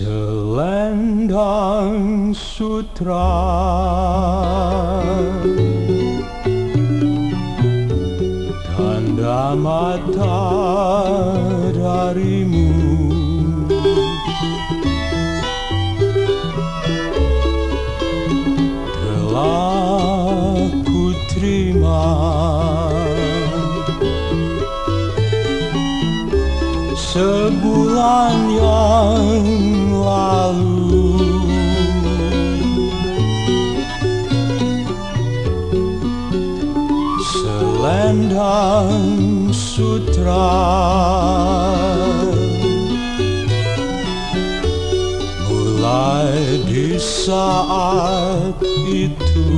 Selendang sutra. Tanda mata darimu. Telah ku terima. Sebulan yang Selendang sutra. Mulai di saat itu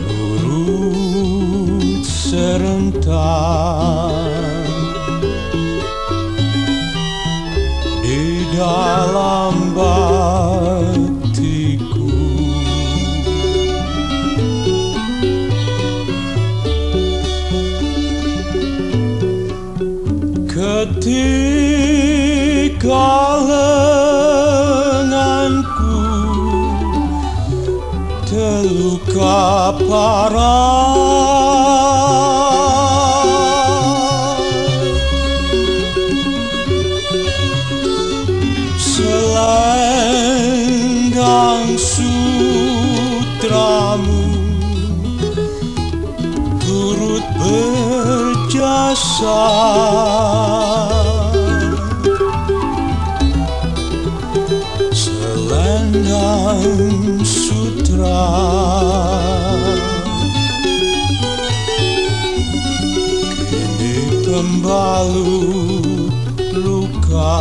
Turut serentak Di dalam batiku Ketika lenganku terluka parah Selendang sutramu turut Selendang sutra. Kini pembalut luka.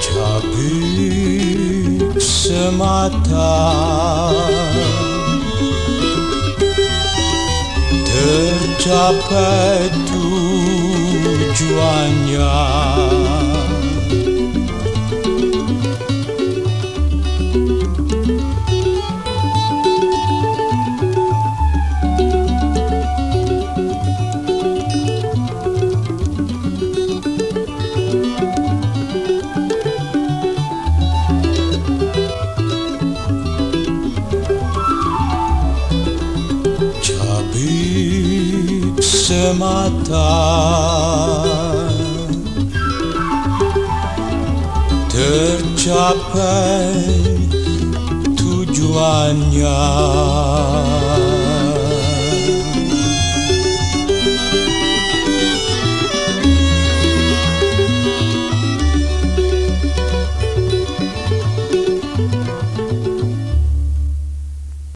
Cabik semata Tercapai tujuannya Cabik semata Tercapai tujuannya